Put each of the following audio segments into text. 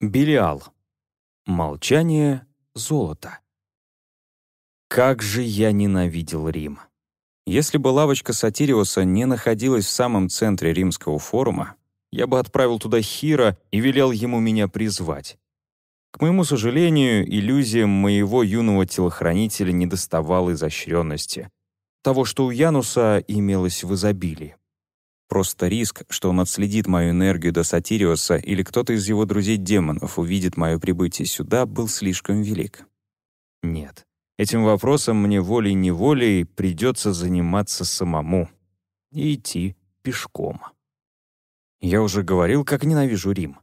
Белиал. Молчание — золото. Как же я ненавидел Рим. Если бы лавочка Сатириуса не находилась в самом центре римского форума, я бы отправил туда Хира и велел ему меня призвать. К моему сожалению, иллюзиям моего юного телохранителя не доставало изощренности. Того, что у Януса имелось в изобилии. Просто риск, что он отследит мою энергию до Сатириуса или кто-то из его друзей-демонов увидит мое прибытие сюда, был слишком велик. Нет, этим вопросом мне волей-неволей придется заниматься самому и идти пешком. Я уже говорил, как ненавижу Рим.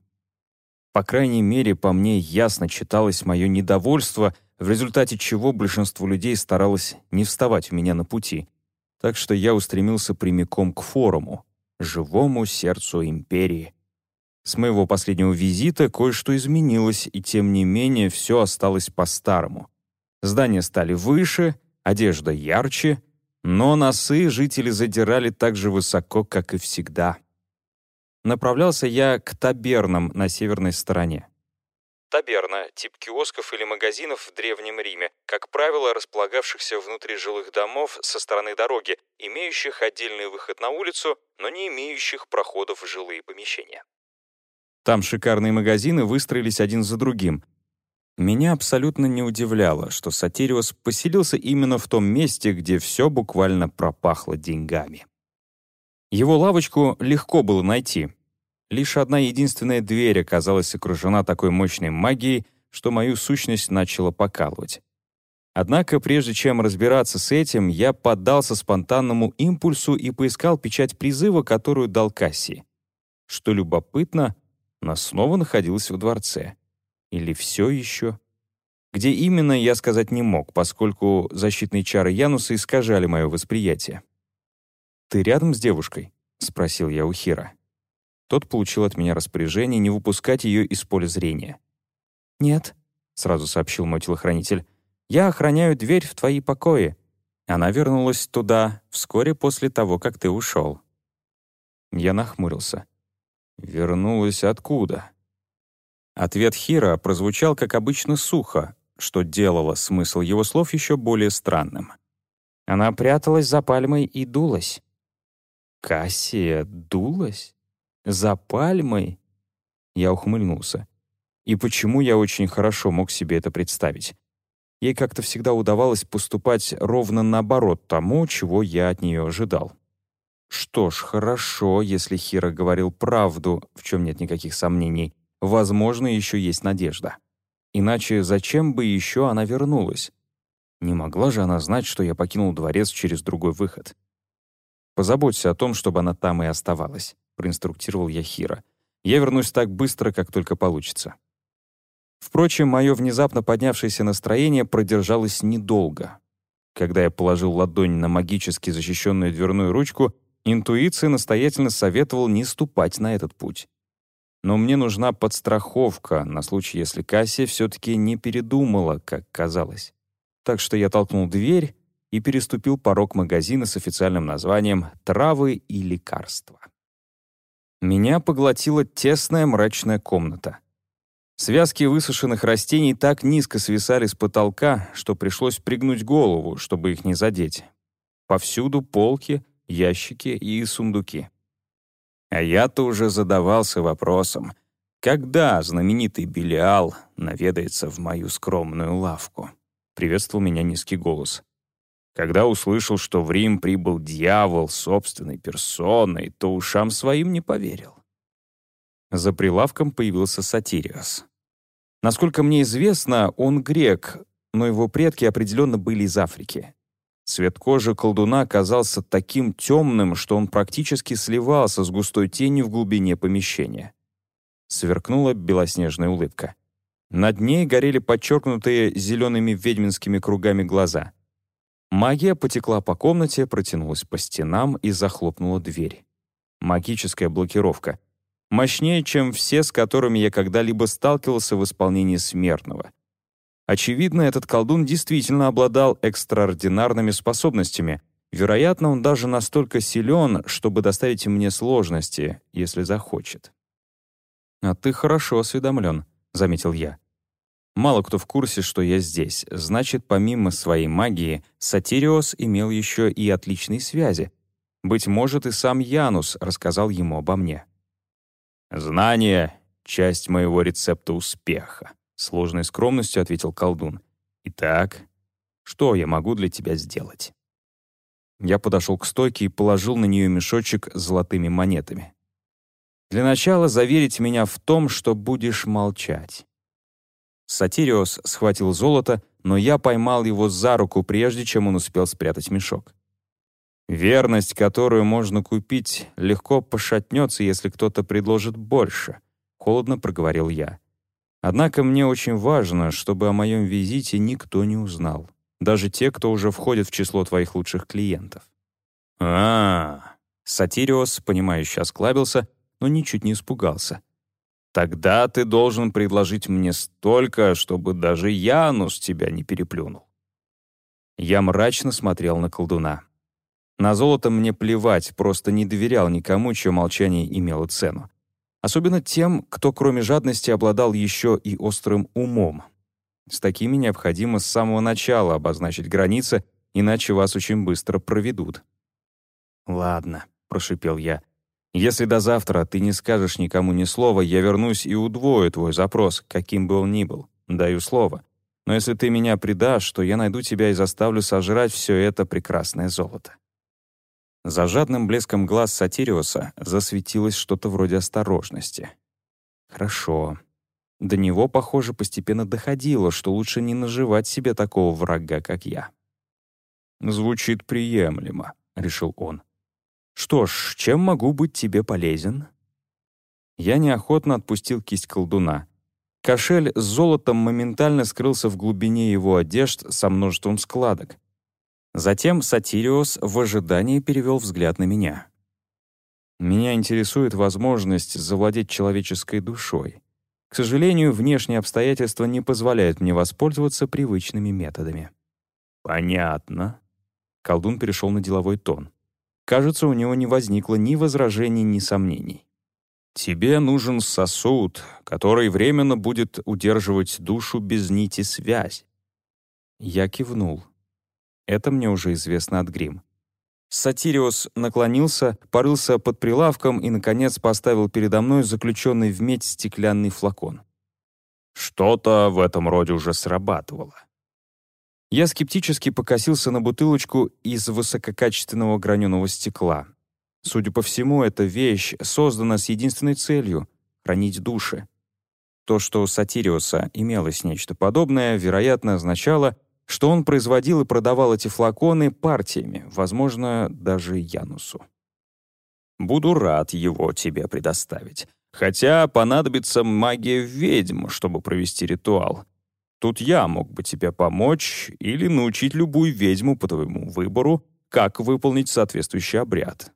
По крайней мере, по мне ясно читалось мое недовольство, в результате чего большинство людей старалось не вставать у меня на пути. Так что я устремился прямиком к форуму, живому сердцу империи. С моего последнего визита кое-что изменилось, и тем не менее все осталось по-старому. Здания стали выше, одежда ярче, но носы жители задирали так же высоко, как и всегда. Направлялся я к табернам на северной стороне. Таберна — тип киосков или магазинов в Древнем Риме, как правило, располагавшихся внутри жилых домов со стороны дороги, имеющих отдельный выход на улицу, но не имеющих проходов в жилые помещения. Там шикарные магазины выстроились один за другим. Меня абсолютно не удивляло, что Сатириус поселился именно в том месте, где все буквально пропахло деньгами. Его лавочку легко было найти, Лишь одна единственная дверь оказалась окружена такой мощной магией, что мою сущность начала покалывать. Однако, прежде чем разбираться с этим, я поддался спонтанному импульсу и поискал печать призыва, которую дал Касси. Что любопытно, она снова находилась в дворце. Или все еще? Где именно, я сказать не мог, поскольку защитные чары Януса искажали мое восприятие. «Ты рядом с девушкой?» — спросил я у Хира. Тот получил от меня распоряжение не выпускать ее из поля зрения. «Нет», — сразу сообщил мой телохранитель, «я охраняю дверь в твои покои». Она вернулась туда вскоре после того, как ты ушел. Я нахмурился. «Вернулась откуда?» Ответ Хира прозвучал, как обычно, сухо, что делало смысл его слов еще более странным. Она пряталась за пальмой и дулась. «Кассия дулась?» За пальмой? Я ухмыльнулся. И почему я очень хорошо мог себе это представить? Ей как-то всегда удавалось поступать ровно наоборот тому, чего я от нее ожидал. Что ж, хорошо, если Хира говорил правду, в чем нет никаких сомнений. Возможно, еще есть надежда. Иначе зачем бы еще она вернулась? Не могла же она знать, что я покинул дворец через другой выход. Позаботься о том, чтобы она там и оставалась. — проинструктировал я Хира. «Я вернусь так быстро, как только получится». Впрочем, мое внезапно поднявшееся настроение продержалось недолго. Когда я положил ладонь на магически защищенную дверную ручку, интуиция настоятельно советовал не ступать на этот путь. Но мне нужна подстраховка на случай, если Кассия все-таки не передумала, как казалось. Так что я толкнул дверь и переступил порог магазина с официальным названием «Травы и лекарства». Меня поглотила тесная мрачная комната. Связки высушенных растений так низко свисали с потолка, что пришлось пригнуть голову, чтобы их не задеть. Повсюду полки, ящики и сундуки. А я-то уже задавался вопросом, когда знаменитый Белиал наведается в мою скромную лавку. Приветствовал меня низкий голос. Когда услышал, что в Рим прибыл дьявол собственной персоной, то ушам своим не поверил. За прилавком появился Сатириос. Насколько мне известно, он грек, но его предки определенно были из Африки. Цвет кожи колдуна казался таким темным, что он практически сливался с густой тенью в глубине помещения. Сверкнула белоснежная улыбка. Над ней горели подчеркнутые зелеными ведьминскими кругами глаза. Магия потекла по комнате, протянулась по стенам и захлопнула дверь. Магическая блокировка. Мощнее, чем все, с которыми я когда-либо сталкивался в исполнении смертного. Очевидно, этот колдун действительно обладал экстраординарными способностями. Вероятно, он даже настолько силен, чтобы доставить мне сложности, если захочет. «А ты хорошо осведомлен», — заметил я. Мало кто в курсе, что я здесь. Значит, помимо своей магии, Сатириос имел еще и отличные связи. Быть может, и сам Янус рассказал ему обо мне. «Знание — часть моего рецепта успеха», — сложной скромностью ответил колдун. «Итак, что я могу для тебя сделать?» Я подошел к стойке и положил на нее мешочек с золотыми монетами. «Для начала заверить меня в том, что будешь молчать. Сатириос схватил золото, но я поймал его за руку, прежде чем он успел спрятать мешок. Верность, которую можно купить, легко пошатнется, если кто-то предложит больше, холодно проговорил я. Однако мне очень важно, чтобы о моем визите никто не узнал, даже те, кто уже входит в число твоих лучших клиентов. А, -а, -а. Сатириос, понимающе осклабился, но ничуть не испугался. Тогда ты должен предложить мне столько, чтобы даже Янус тебя не переплюнул. Я мрачно смотрел на колдуна. На золото мне плевать, просто не доверял никому, чье молчание имело цену. Особенно тем, кто кроме жадности обладал еще и острым умом. С такими необходимо с самого начала обозначить границы, иначе вас очень быстро проведут. «Ладно», — прошипел я, — если до завтра ты не скажешь никому ни слова, я вернусь и удвою твой запрос, каким бы он ни был. Даю слово. Но если ты меня предашь, то я найду тебя и заставлю сожрать все это прекрасное золото». За жадным блеском глаз Сатириуса засветилось что-то вроде осторожности. «Хорошо». До него, похоже, постепенно доходило, что лучше не наживать себе такого врага, как я. «Звучит приемлемо», — решил он. «Что ж, чем могу быть тебе полезен?» Я неохотно отпустил кисть колдуна. Кошель с золотом моментально скрылся в глубине его одежд со множеством складок. Затем Сатириос в ожидании перевел взгляд на меня. «Меня интересует возможность завладеть человеческой душой. К сожалению, внешние обстоятельства не позволяют мне воспользоваться привычными методами». «Понятно». Колдун перешел на деловой тон. Кажется, у него не возникло ни возражений, ни сомнений. «Тебе нужен сосуд, который временно будет удерживать душу без нити связи». Я кивнул. Это мне уже известно от Грим. Сатириус наклонился, порылся под прилавком и, наконец, поставил передо мной заключенный в медь стеклянный флакон. Что-то в этом роде уже срабатывало. Я скептически покосился на бутылочку из высококачественного граненого стекла. Судя по всему, эта вещь создана с единственной целью — хранить души. То, что у Сатириуса имелось нечто подобное, вероятно, означало, что он производил и продавал эти флаконы партиями, возможно, даже Янусу. «Буду рад его тебе предоставить. Хотя понадобится магия ведьм, чтобы провести ритуал. Тут я мог бы тебе помочь или научить любую ведьму по твоему выбору, как выполнить соответствующий обряд.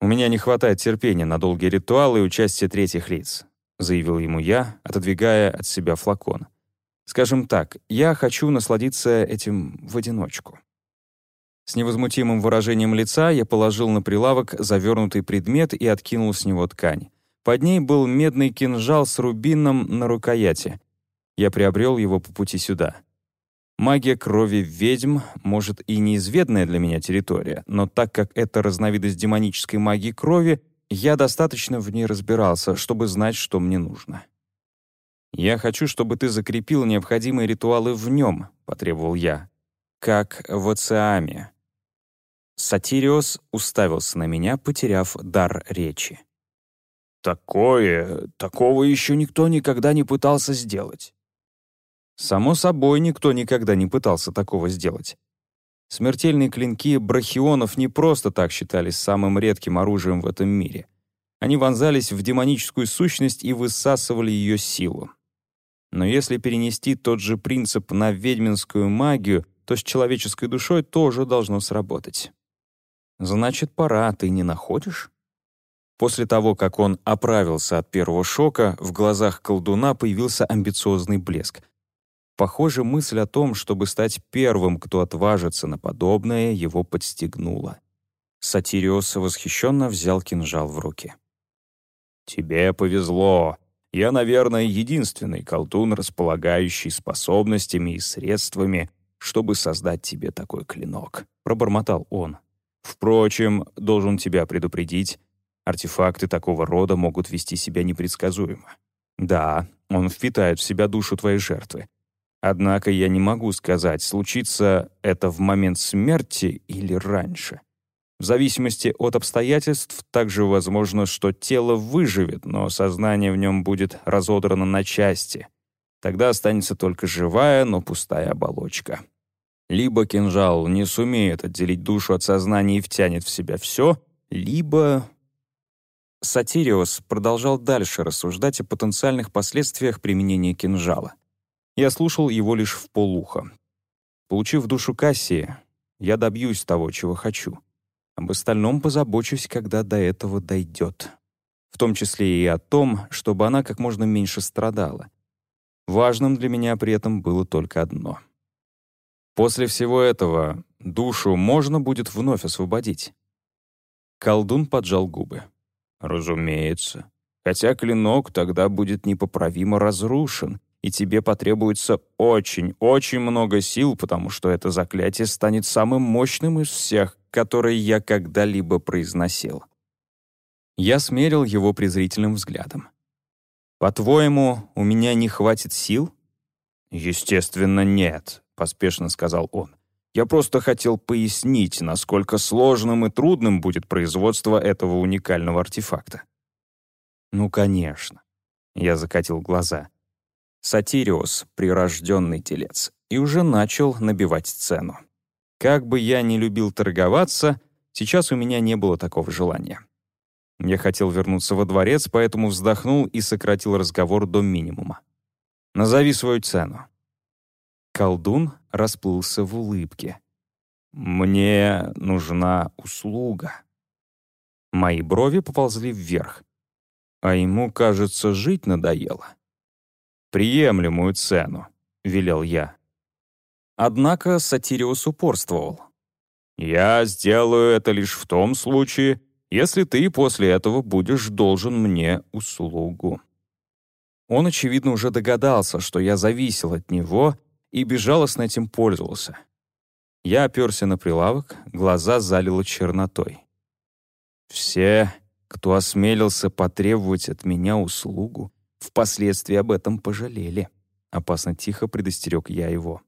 У меня не хватает терпения на долгие ритуалы и участие третьих лиц, заявил ему я, отодвигая от себя флакон. Скажем так, я хочу насладиться этим в одиночку. С невозмутимым выражением лица я положил на прилавок завернутый предмет и откинул с него ткань. Под ней был медный кинжал с рубином на рукояти, я приобрел его по пути сюда. Магия крови ведьм, может, и неизведанная для меня территория, но так как это разновидность демонической магии крови, я достаточно в ней разбирался, чтобы знать, что мне нужно. «Я хочу, чтобы ты закрепил необходимые ритуалы в нем», — потребовал я, «как в Оциаме». Сатириос уставился на меня, потеряв дар речи. «Такое... такого еще никто никогда не пытался сделать. Само собой, никто никогда не пытался такого сделать. Смертельные клинки брахионов не просто так считались самым редким оружием в этом мире. Они вонзались в демоническую сущность и высасывали ее силу. Но если перенести тот же принцип на ведьминскую магию, то с человеческой душой тоже должно сработать. Значит, пора, ты не находишь? После того, как он оправился от первого шока, в глазах колдуна появился амбициозный блеск. Похоже, мысль о том, чтобы стать первым, кто отважится на подобное, его подстегнула. Сатириос восхищенно взял кинжал в руки. «Тебе повезло. Я, наверное, единственный колдун, располагающий способностями и средствами, чтобы создать тебе такой клинок», — пробормотал он. «Впрочем, должен тебя предупредить, артефакты такого рода могут вести себя непредсказуемо. Да, он впитает в себя душу твоей жертвы. Однако я не могу сказать, случится это в момент смерти или раньше. В зависимости от обстоятельств также возможно, что тело выживет, но сознание в нем будет разодрано на части. Тогда останется только живая, но пустая оболочка. Либо кинжал не сумеет отделить душу от сознания и втянет в себя все, либо... Сатириос продолжал дальше рассуждать о потенциальных последствиях применения кинжала. Я слушал его лишь в полухо. Получив душу Кассии, я добьюсь того, чего хочу — об остальном позабочусь, когда до этого дойдет. В том числе и о том, чтобы она как можно меньше страдала. Важным для меня при этом было только одно. После всего этого душу можно будет вновь освободить. Колдун поджал губы. «Разумеется. Хотя клинок тогда будет непоправимо разрушен, и тебе потребуется очень-очень много сил, потому что это заклятие станет самым мощным из всех, которые я когда-либо произносил. Я смерил его презрительным взглядом. «По-твоему, у меня не хватит сил?» «Естественно, нет», — поспешно сказал он. «Я просто хотел пояснить, насколько сложным и трудным будет производство этого уникального артефакта». «Ну, конечно». Я закатил глаза. Сатириус — прирожденный телец, и уже начал набивать цену. Как бы я ни любил торговаться, сейчас у меня не было такого желания. Я хотел вернуться во дворец, поэтому вздохнул и сократил разговор до минимума. «Назови свою цену». Колдун расплылся в улыбке. «Мне нужна услуга». Мои брови поползли вверх, а ему, кажется, жить надоело приемлемую цену», — велел я. Однако Сатириус упорствовал. «Я сделаю это лишь в том случае, если ты после этого будешь должен мне услугу». Он, очевидно, уже догадался, что я зависел от него и безжалостно этим пользовался. Я оперся на прилавок, глаза залило чернотой. Все, кто осмелился потребовать от меня услугу, Впоследствии об этом пожалели. Опасно тихо предостерег я его.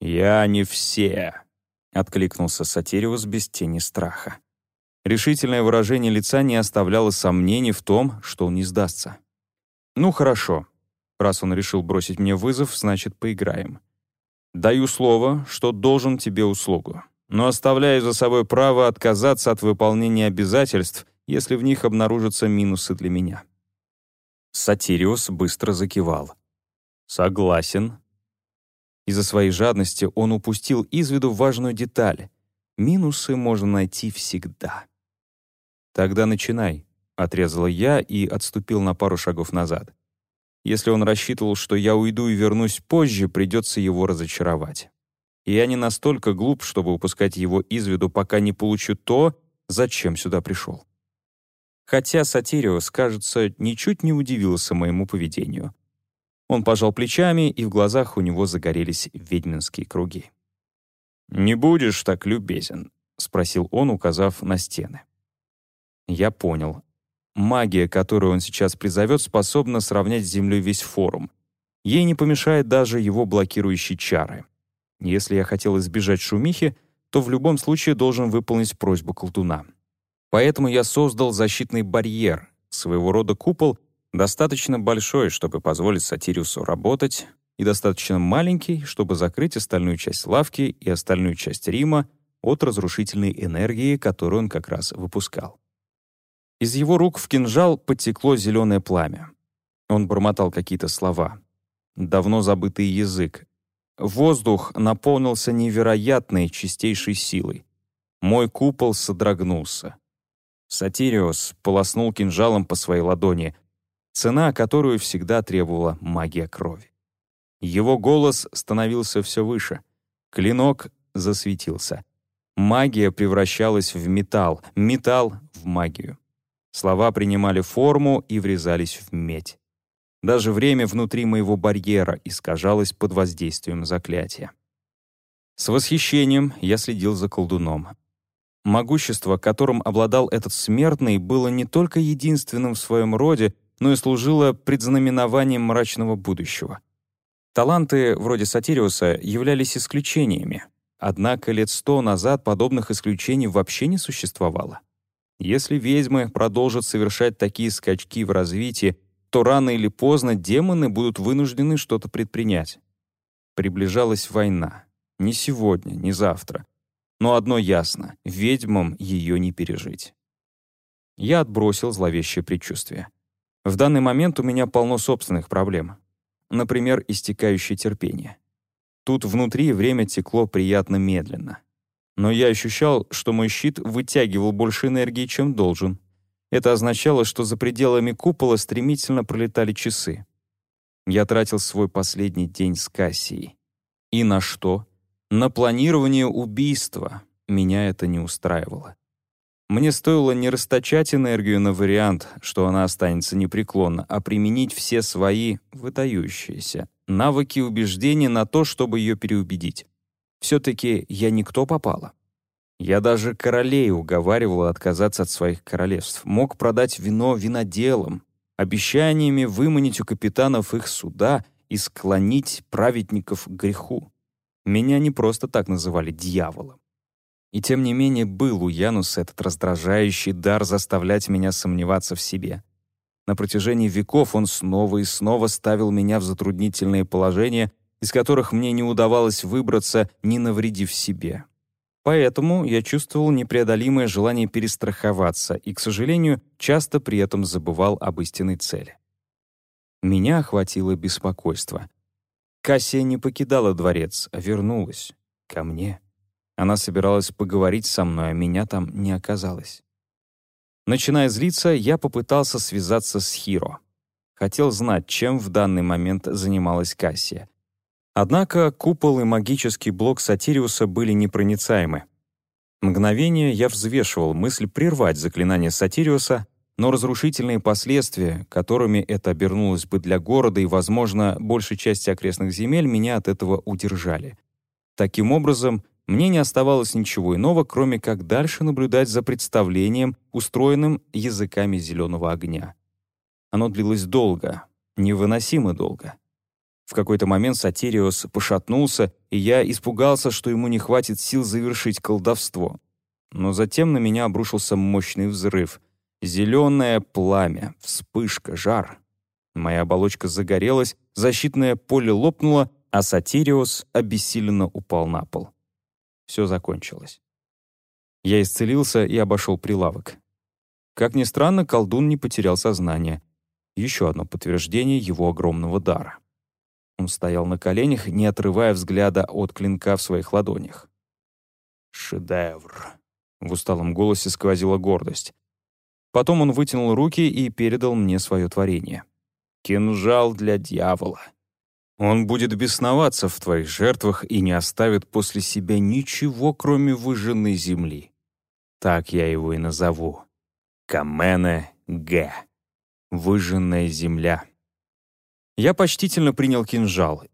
«Я не все», — откликнулся Сатириус без тени страха. Решительное выражение лица не оставляло сомнений в том, что он не сдастся. «Ну хорошо. Раз он решил бросить мне вызов, значит, поиграем. Даю слово, что должен тебе услугу, но оставляю за собой право отказаться от выполнения обязательств, если в них обнаружатся минусы для меня». Сатириус быстро закивал. «Согласен». Из-за своей жадности он упустил из виду важную деталь. Минусы можно найти всегда. «Тогда начинай», — отрезала я и отступил на пару шагов назад. Если он рассчитывал, что я уйду и вернусь позже, придется его разочаровать. И я не настолько глуп, чтобы упускать его из виду, пока не получу то, зачем сюда пришел. Хотя Сатириус, кажется, ничуть не удивился моему поведению. Он пожал плечами, и в глазах у него загорелись ведьминские круги. «Не будешь так любезен?» — спросил он, указав на стены. Я понял. Магия, которую он сейчас призовет, способна сравнять с Землей весь форум. Ей не помешает даже его блокирующие чары. Если я хотел избежать шумихи, то в любом случае должен выполнить просьбу колдуна. Поэтому я создал защитный барьер, своего рода купол, достаточно большой, чтобы позволить Сатириусу работать, и достаточно маленький, чтобы закрыть остальную часть лавки и остальную часть Рима от разрушительной энергии, которую он как раз выпускал. Из его рук в кинжал потекло зеленое пламя. Он бормотал какие-то слова. Давно забытый язык. Воздух наполнился невероятной чистейшей силой. Мой купол содрогнулся. Сатириус полоснул кинжалом по своей ладони, цена, которую всегда требовала магия крови. Его голос становился все выше. Клинок засветился. Магия превращалась в металл, металл — в магию. Слова принимали форму и врезались в медь. Даже время внутри моего барьера искажалось под воздействием заклятия. С восхищением я следил за колдуном. Могущество, которым обладал этот смертный, было не только единственным в своем роде, но и служило предзнаменованием мрачного будущего. Таланты вроде Сатириуса являлись исключениями, однако лет сто назад подобных исключений вообще не существовало. Если ведьмы продолжат совершать такие скачки в развитии, то рано или поздно демоны будут вынуждены что-то предпринять. Приближалась война. Не сегодня, не завтра. Но одно ясно — ведьмам ее не пережить. Я отбросил зловещее предчувствие. В данный момент у меня полно собственных проблем. Например, истекающее терпение. Тут внутри время текло приятно медленно. Но я ощущал, что мой щит вытягивал больше энергии, чем должен. Это означало, что за пределами купола стремительно пролетали часы. Я тратил свой последний день с Кассией. И на что? На планирование убийства меня это не устраивало. Мне стоило не расточать энергию на вариант, что она останется непреклонна, а применить все свои, выдающиеся, навыки убеждения на то, чтобы ее переубедить. Все-таки я никто попала. Я даже королей уговаривал отказаться от своих королевств, мог продать вино виноделам, обещаниями выманить у капитанов их суда и склонить праведников к греху. Меня не просто так называли дьяволом. И тем не менее был у Януса этот раздражающий дар заставлять меня сомневаться в себе. На протяжении веков он снова и снова ставил меня в затруднительные положения, из которых мне не удавалось выбраться, не навредив себе. Поэтому я чувствовал непреодолимое желание перестраховаться и, к сожалению, часто при этом забывал об истинной цели. Меня охватило беспокойство. Кассия не покидала дворец, а вернулась. Ко мне. Она собиралась поговорить со мной, а меня там не оказалось. Начиная злиться, я попытался связаться с Хиро. Хотел знать, чем в данный момент занималась Кассия. Однако купол и магический блок Сатириуса были непроницаемы. Мгновение я взвешивал мысль прервать заклинание Сатириуса, но разрушительные последствия, которыми это обернулось бы для города и, возможно, большей части окрестных земель, меня от этого удержали. Таким образом, мне не оставалось ничего иного, кроме как дальше наблюдать за представлением, устроенным языками зеленого огня. Оно длилось долго, невыносимо долго. В какой-то момент Сатириос пошатнулся, и я испугался, что ему не хватит сил завершить колдовство. Но затем на меня обрушился мощный взрыв — Зеленое пламя, вспышка, жар. Моя оболочка загорелась, защитное поле лопнуло, а Сатириус обессиленно упал на пол. Все закончилось. Я исцелился и обошел прилавок. Как ни странно, колдун не потерял сознание. Еще одно подтверждение его огромного дара. Он стоял на коленях, не отрывая взгляда от клинка в своих ладонях. «Шедевр!» — в усталом голосе сквозила гордость. Потом он вытянул руки и передал мне свое творение. «Кинжал для дьявола. Он будет бесноваться в твоих жертвах и не оставит после себя ничего, кроме выжженной земли. Так я его и назову. Камене Г. Выжженная земля». Я почтительно принял кинжал.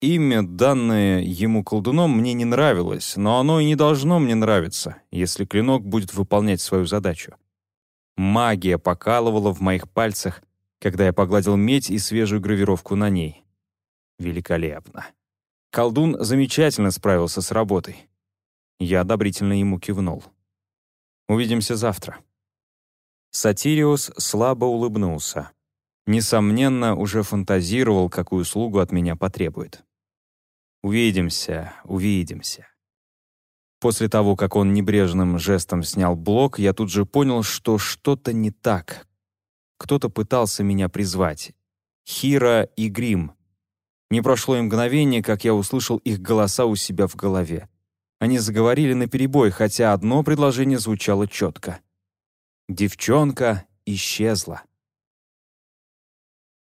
Имя, данное ему колдуном, мне не нравилось, но оно и не должно мне нравиться, если клинок будет выполнять свою задачу. Магия покалывала в моих пальцах, когда я погладил медь и свежую гравировку на ней. Великолепно. Колдун замечательно справился с работой. Я одобрительно ему кивнул. «Увидимся завтра». Сатириус слабо улыбнулся. Несомненно, уже фантазировал, какую услугу от меня потребует. «Увидимся, увидимся». После того, как он небрежным жестом снял блок, я тут же понял, что что-то не так. Кто-то пытался меня призвать. Хира и Грим. Не прошло и мгновение, как я услышал их голоса у себя в голове. Они заговорили наперебой, хотя одно предложение звучало четко. Девчонка исчезла.